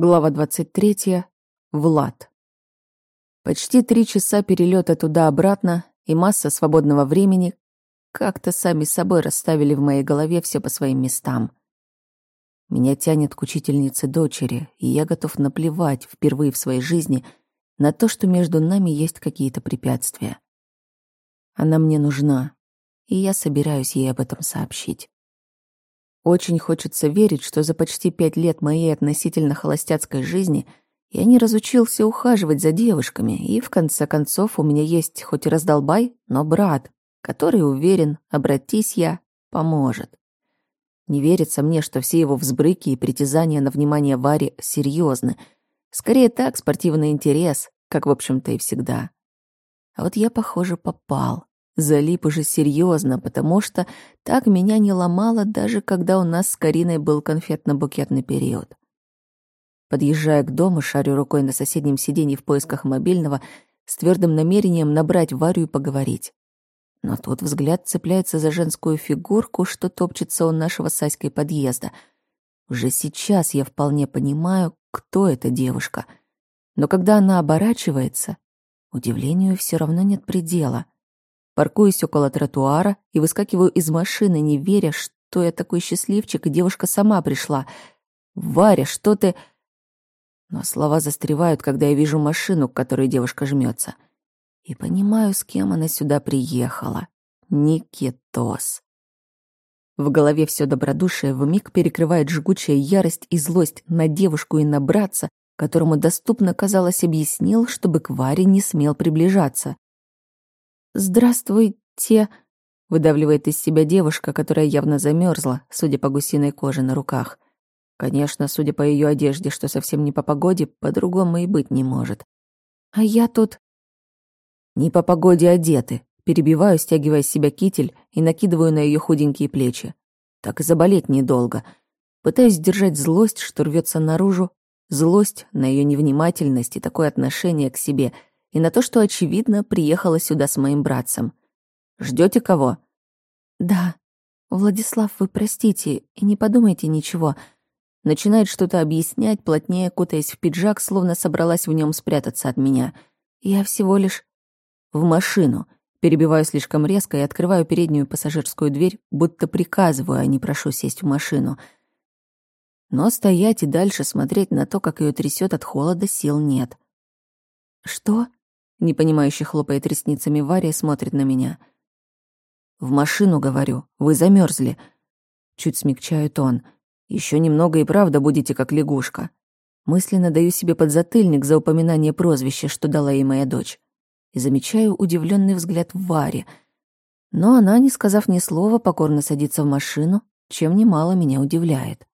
Глава 23. Влад. Почти три часа перелета туда-обратно и масса свободного времени как-то сами собой расставили в моей голове все по своим местам. Меня тянет к учительнице дочери, и я готов наплевать впервые в своей жизни на то, что между нами есть какие-то препятствия. Она мне нужна, и я собираюсь ей об этом сообщить. Очень хочется верить, что за почти пять лет моей относительно холостяцкой жизни я не разучился ухаживать за девушками, и в конце концов у меня есть хоть и раздолбай, но брат, который уверен, обратись я, поможет. Не верится мне, что все его взбрыки и притязания на внимание Варе серьезны. Скорее так, спортивный интерес, как, в общем-то, и всегда. А вот я, похоже, попал. Залип уже серьезно, потому что так меня не ломало, даже когда у нас с Кариной был конфетно-букетный период. Подъезжая к дому, шарю рукой на соседнем сиденье в поисках мобильного, с твердым намерением набрать Варю и поговорить. Но тут взгляд цепляется за женскую фигурку, что топчется у нашего Саськой подъезда. Уже сейчас я вполне понимаю, кто эта девушка. Но когда она оборачивается, удивлению все равно нет предела — Паркуюсь около тротуара и выскакиваю из машины, не веря, что я такой счастливчик, и девушка сама пришла. «Варя, что ты...» Но слова застревают, когда я вижу машину, к которой девушка жмется. И понимаю, с кем она сюда приехала. Никитос. В голове все добродушие вмиг перекрывает жгучая ярость и злость на девушку и на братца, которому доступно, казалось, объяснил, чтобы к Варе не смел приближаться. «Здравствуйте», — выдавливает из себя девушка, которая явно замерзла, судя по гусиной коже на руках. Конечно, судя по ее одежде, что совсем не по погоде, по-другому и быть не может. «А я тут...» «Не по погоде одеты», перебиваю, стягивая с себя китель и накидываю на ее худенькие плечи. Так и заболеть недолго. Пытаюсь сдержать злость, что рвется наружу, злость на ее невнимательность и такое отношение к себе — и на то, что, очевидно, приехала сюда с моим братцем. Ждете кого?» «Да. Владислав, вы простите и не подумайте ничего». Начинает что-то объяснять, плотнее кутаясь в пиджак, словно собралась в нем спрятаться от меня. Я всего лишь... В машину. Перебиваю слишком резко и открываю переднюю пассажирскую дверь, будто приказываю, а не прошу сесть в машину. Но стоять и дальше смотреть на то, как ее трясет от холода, сил нет. «Что?» Непонимающе хлопает ресницами Варя и смотрит на меня. «В машину, говорю, вы замерзли. Чуть смягчаю тон. Еще немного и правда будете как лягушка. Мысленно даю себе подзатыльник за упоминание прозвища, что дала ей моя дочь. И замечаю удивленный взгляд Варе. Но она, не сказав ни слова, покорно садится в машину, чем немало меня удивляет.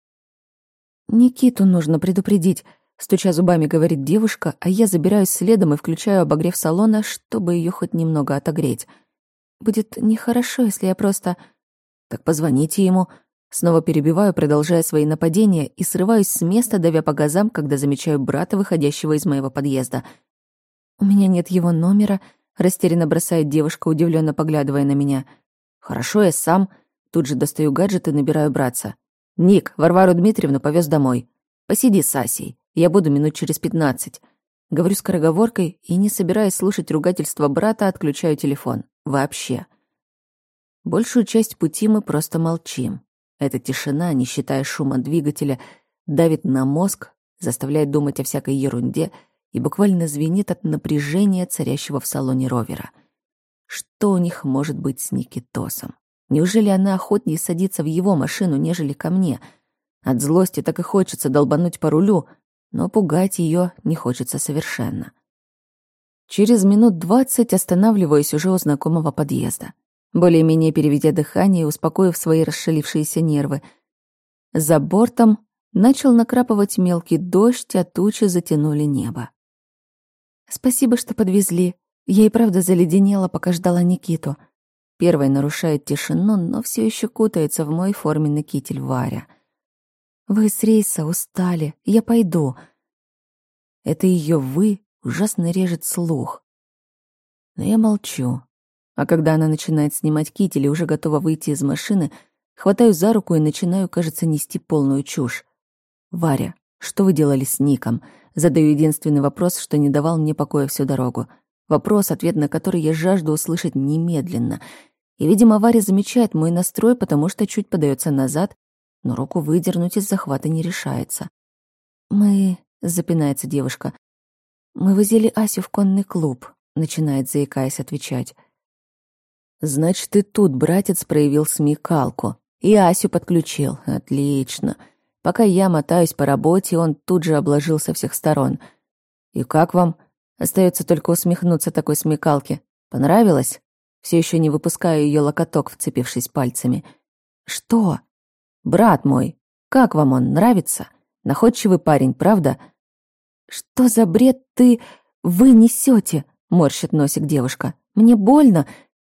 «Никиту нужно предупредить», Стуча зубами, говорит девушка, а я забираюсь следом и включаю обогрев салона, чтобы ее хоть немного отогреть. Будет нехорошо, если я просто... Так позвоните ему. Снова перебиваю, продолжая свои нападения, и срываюсь с места, давя по газам, когда замечаю брата, выходящего из моего подъезда. «У меня нет его номера», — растерянно бросает девушка, удивленно поглядывая на меня. «Хорошо, я сам». Тут же достаю гаджет и набираю братца. «Ник, Варвару Дмитриевну повез домой. Посиди с Асей». Я буду минут через пятнадцать. Говорю скороговоркой и, не собираясь слушать ругательства брата, отключаю телефон. Вообще. Большую часть пути мы просто молчим. Эта тишина, не считая шума двигателя, давит на мозг, заставляет думать о всякой ерунде и буквально звенит от напряжения, царящего в салоне ровера. Что у них может быть с Никитосом? Неужели она охотнее садится в его машину, нежели ко мне? От злости так и хочется долбануть по рулю, но пугать ее не хочется совершенно. Через минут двадцать останавливаюсь уже у знакомого подъезда. Более-менее переведя дыхание и успокоив свои расшалившиеся нервы. За бортом начал накрапывать мелкий дождь, а тучи затянули небо. «Спасибо, что подвезли. Я и правда заледенела, пока ждала Никиту». Первой нарушает тишину, но все еще кутается в мой форменный китель Варя — вы с рейса устали, я пойду. Это ее «вы» ужасно режет слух. Но я молчу. А когда она начинает снимать китель и уже готова выйти из машины, хватаю за руку и начинаю, кажется, нести полную чушь. «Варя, Что вы делали с Ником? Задаю единственный вопрос, что не давал мне покоя всю дорогу. Вопрос, ответ на который я жажду услышать немедленно. И, видимо, Варя замечает мой настрой, потому что чуть подается назад, но руку выдернуть из захвата не решается. «Мы...» — запинается девушка. «Мы возили Асю в конный клуб», — начинает, заикаясь, отвечать. «Значит, ты тут, братец, проявил смекалку. И Асю подключил. Отлично. Пока я мотаюсь по работе, он тут же обложил со всех сторон. И как вам? Остается только усмехнуться такой смекалке. Понравилось?» Все еще не выпускаю ее локоток, вцепившись пальцами. «Что?» «Брат мой, как вам он, нравится? Находчивый парень, правда?» «Что за бред ты... вы несете? морщит носик девушка. «Мне больно!»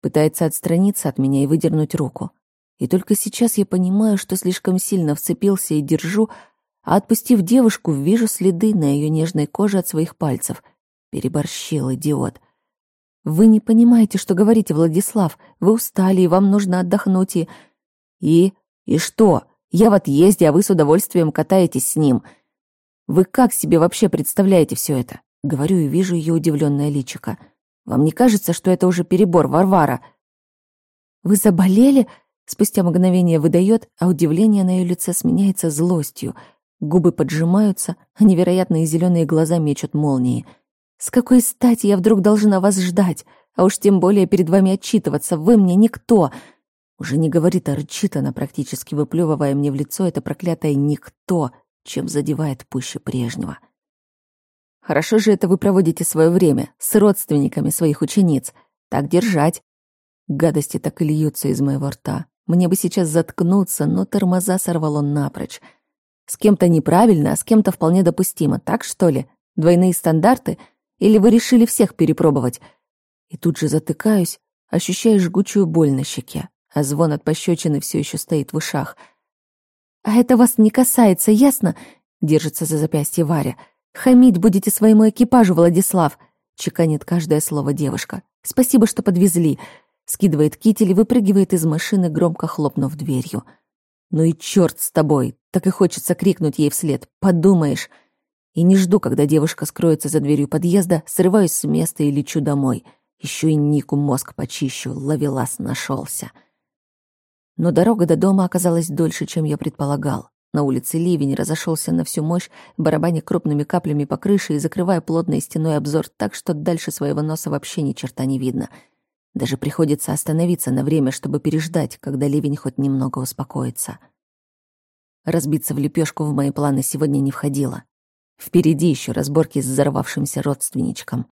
Пытается отстраниться от меня и выдернуть руку. И только сейчас я понимаю, что слишком сильно вцепился и держу, а отпустив девушку, вижу следы на ее нежной коже от своих пальцев. Переборщил, идиот. «Вы не понимаете, что говорите, Владислав. Вы устали, и вам нужно отдохнуть, и...» «И...» «И что? Я в отъезде, а вы с удовольствием катаетесь с ним. Вы как себе вообще представляете все это?» Говорю и вижу ее удивленное личико. «Вам не кажется, что это уже перебор, Варвара?» «Вы заболели?» Спустя мгновение выдает, а удивление на ее лице сменяется злостью. Губы поджимаются, а невероятные зеленые глаза мечут молнии. «С какой стати я вдруг должна вас ждать? А уж тем более перед вами отчитываться. Вы мне никто!» Уже не говорит, а рычит она, практически выплевывая мне в лицо это проклятое «никто», чем задевает пуще прежнего. «Хорошо же это вы проводите свое время с родственниками своих учениц. Так держать». Гадости так и льются из моего рта. Мне бы сейчас заткнуться, но тормоза сорвал он напрочь. С кем-то неправильно, а с кем-то вполне допустимо, так что ли? Двойные стандарты? Или вы решили всех перепробовать? И тут же затыкаюсь, ощущая жгучую боль на щеке а звон от пощечины все еще стоит в ушах. «А это вас не касается, ясно?» — держится за запястье Варя. «Хамить будете своему экипажу, Владислав!» — чеканит каждое слово девушка. «Спасибо, что подвезли!» — скидывает китель и выпрыгивает из машины, громко хлопнув дверью. «Ну и черт с тобой!» — так и хочется крикнуть ей вслед. «Подумаешь!» И не жду, когда девушка скроется за дверью подъезда, срываюсь с места и лечу домой. Еще и Нику мозг почищу, ловелас нашелся. Но дорога до дома оказалась дольше, чем я предполагал. На улице ливень разошелся на всю мощь, барабаня крупными каплями по крыше и закрывая плотной стеной обзор так, что дальше своего носа вообще ни черта не видно. Даже приходится остановиться на время, чтобы переждать, когда ливень хоть немного успокоится. Разбиться в лепешку в мои планы сегодня не входило. Впереди еще разборки с взорвавшимся родственничком.